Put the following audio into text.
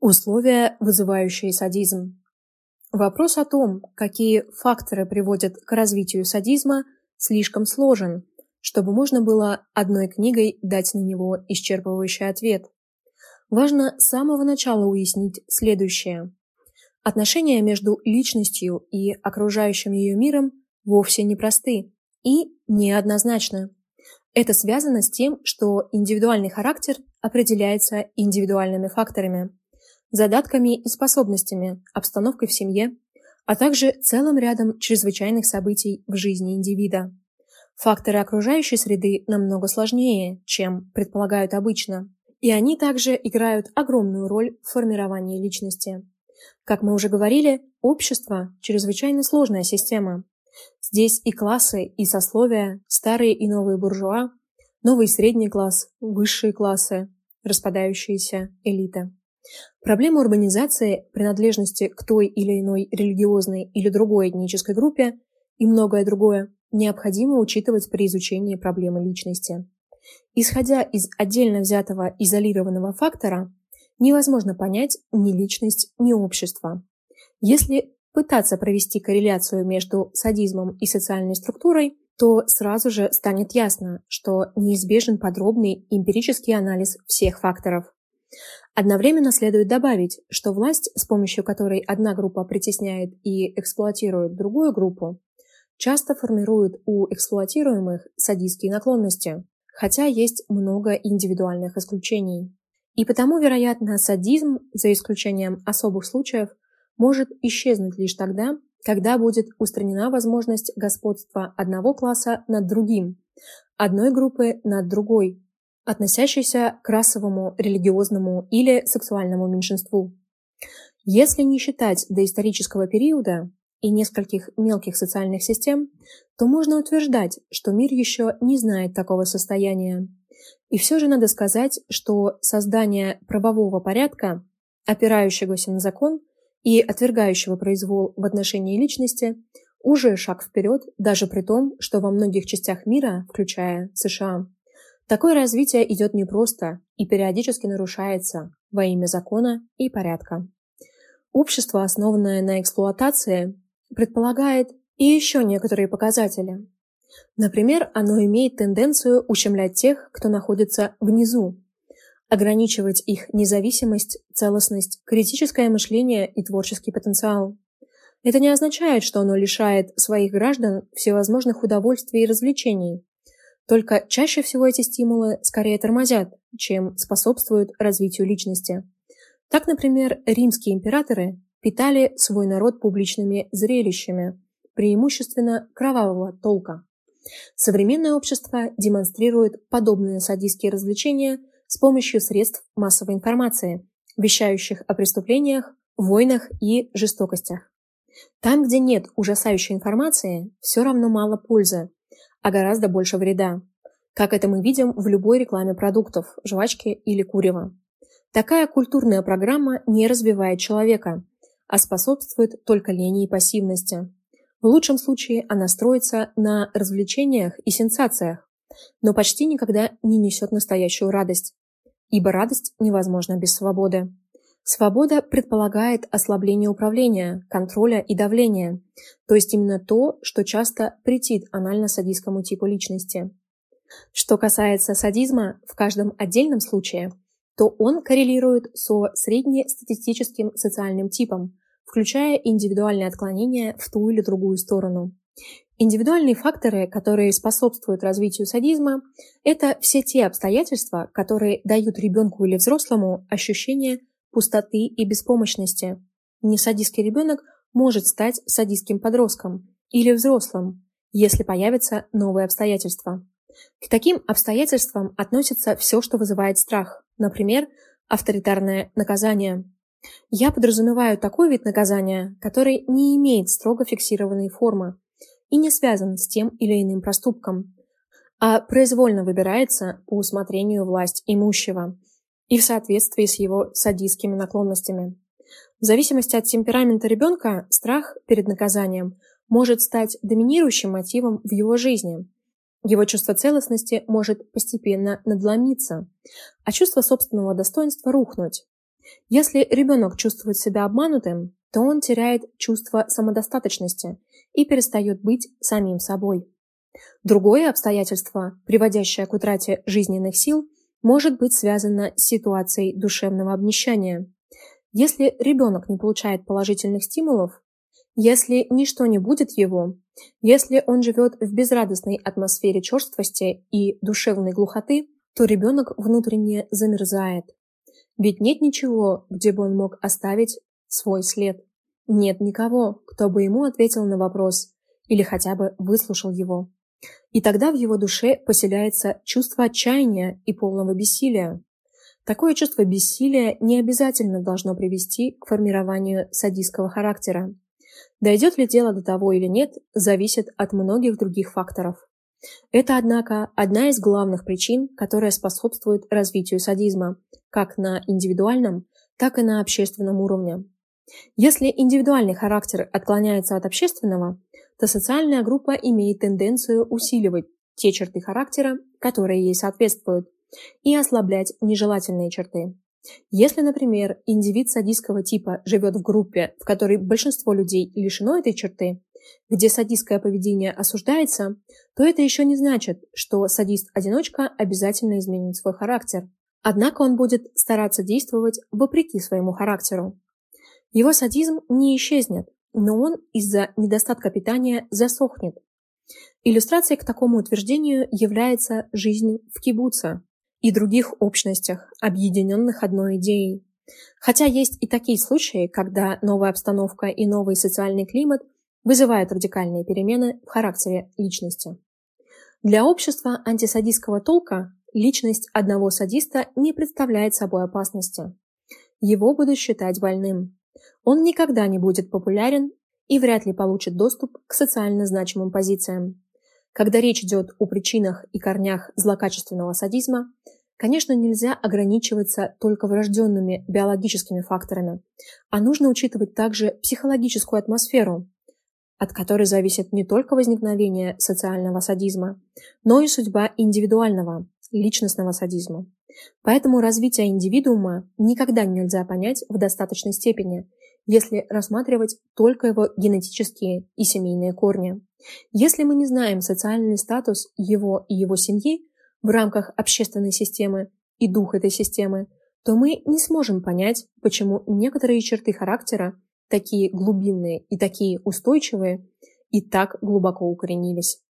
Условия, вызывающие садизм. Вопрос о том, какие факторы приводят к развитию садизма, слишком сложен, чтобы можно было одной книгой дать на него исчерпывающий ответ. Важно с самого начала уяснить следующее. Отношения между личностью и окружающим ее миром вовсе не просты и неоднозначны. Это связано с тем, что индивидуальный характер определяется индивидуальными факторами задатками и способностями, обстановкой в семье, а также целым рядом чрезвычайных событий в жизни индивида. Факторы окружающей среды намного сложнее, чем предполагают обычно, и они также играют огромную роль в формировании личности. Как мы уже говорили, общество – чрезвычайно сложная система. Здесь и классы, и сословия, старые и новые буржуа, новый средний класс, высшие классы, распадающаяся элита. Проблема урбанизации, принадлежности к той или иной религиозной или другой этнической группе и многое другое необходимо учитывать при изучении проблемы личности. Исходя из отдельно взятого изолированного фактора, невозможно понять ни личность, ни общество. Если пытаться провести корреляцию между садизмом и социальной структурой, то сразу же станет ясно, что неизбежен подробный эмпирический анализ всех факторов. Одновременно следует добавить, что власть, с помощью которой одна группа притесняет и эксплуатирует другую группу, часто формирует у эксплуатируемых садистские наклонности, хотя есть много индивидуальных исключений. И потому, вероятно, садизм, за исключением особых случаев, может исчезнуть лишь тогда, когда будет устранена возможность господства одного класса над другим, одной группы над другой, относящейся к расовому, религиозному или сексуальному меньшинству. Если не считать доисторического периода и нескольких мелких социальных систем, то можно утверждать, что мир еще не знает такого состояния. И все же надо сказать, что создание правового порядка, опирающегося на закон и отвергающего произвол в отношении личности, уже шаг вперед, даже при том, что во многих частях мира, включая США, Такое развитие идет непросто и периодически нарушается во имя закона и порядка. Общество, основанное на эксплуатации, предполагает и еще некоторые показатели. Например, оно имеет тенденцию ущемлять тех, кто находится внизу, ограничивать их независимость, целостность, критическое мышление и творческий потенциал. Это не означает, что оно лишает своих граждан всевозможных удовольствий и развлечений, только чаще всего эти стимулы скорее тормозят, чем способствуют развитию личности. Так, например, римские императоры питали свой народ публичными зрелищами, преимущественно кровавого толка. Современное общество демонстрирует подобные садистские развлечения с помощью средств массовой информации, вещающих о преступлениях, войнах и жестокостях. Там, где нет ужасающей информации, все равно мало пользы, а гораздо больше вреда. Как это мы видим в любой рекламе продуктов, жвачки или курева. Такая культурная программа не развивает человека, а способствует только лени и пассивности. В лучшем случае она строится на развлечениях и сенсациях, но почти никогда не несет настоящую радость. Ибо радость невозможна без свободы. Свобода предполагает ослабление управления, контроля и давления, то есть именно то, что часто претит анально-садистскому типу личности. Что касается садизма в каждом отдельном случае, то он коррелирует со среднестатистическим социальным типом, включая индивидуальные отклонения в ту или другую сторону. Индивидуальные факторы, которые способствуют развитию садизма, это все те обстоятельства, которые дают ребенку или взрослому ощущение пустоты и беспомощности. Несадистский ребенок может стать садистским подростком или взрослым, если появятся новые обстоятельства. К таким обстоятельствам относится все, что вызывает страх, например, авторитарное наказание. Я подразумеваю такой вид наказания, который не имеет строго фиксированной формы и не связан с тем или иным проступком, а произвольно выбирается по усмотрению власть имущего и в соответствии с его садистскими наклонностями. В зависимости от темперамента ребенка, страх перед наказанием может стать доминирующим мотивом в его жизни. Его чувство целостности может постепенно надломиться, а чувство собственного достоинства рухнуть. Если ребенок чувствует себя обманутым, то он теряет чувство самодостаточности и перестает быть самим собой. Другое обстоятельство, приводящее к утрате жизненных сил, может быть связано с ситуацией душевного обнищания. Если ребенок не получает положительных стимулов, если ничто не будет его, если он живет в безрадостной атмосфере черствости и душевной глухоты, то ребенок внутренне замерзает. Ведь нет ничего, где бы он мог оставить свой след. Нет никого, кто бы ему ответил на вопрос или хотя бы выслушал его. И тогда в его душе поселяется чувство отчаяния и полного бессилия. Такое чувство бессилия не обязательно должно привести к формированию садистского характера. Дойдет ли дело до того или нет, зависит от многих других факторов. Это, однако, одна из главных причин, которая способствует развитию садизма, как на индивидуальном, так и на общественном уровне. Если индивидуальный характер отклоняется от общественного, то социальная группа имеет тенденцию усиливать те черты характера, которые ей соответствуют, и ослаблять нежелательные черты. Если, например, индивид садистского типа живет в группе, в которой большинство людей лишено этой черты, где садистское поведение осуждается, то это еще не значит, что садист-одиночка обязательно изменит свой характер. Однако он будет стараться действовать вопреки своему характеру. Его садизм не исчезнет, но он из-за недостатка питания засохнет. Иллюстрацией к такому утверждению является жизнь в кибуце и других общностях, объединенных одной идеей. Хотя есть и такие случаи, когда новая обстановка и новый социальный климат вызывают радикальные перемены в характере личности. Для общества антисадистского толка личность одного садиста не представляет собой опасности. Его будут считать больным. Он никогда не будет популярен и вряд ли получит доступ к социально значимым позициям. Когда речь идет о причинах и корнях злокачественного садизма, конечно, нельзя ограничиваться только врожденными биологическими факторами, а нужно учитывать также психологическую атмосферу, от которой зависит не только возникновение социального садизма, но и судьба индивидуального, личностного садизма. Поэтому развитие индивидуума никогда нельзя понять в достаточной степени, если рассматривать только его генетические и семейные корни. Если мы не знаем социальный статус его и его семьи в рамках общественной системы и дух этой системы, то мы не сможем понять, почему некоторые черты характера, такие глубинные и такие устойчивые, и так глубоко укоренились.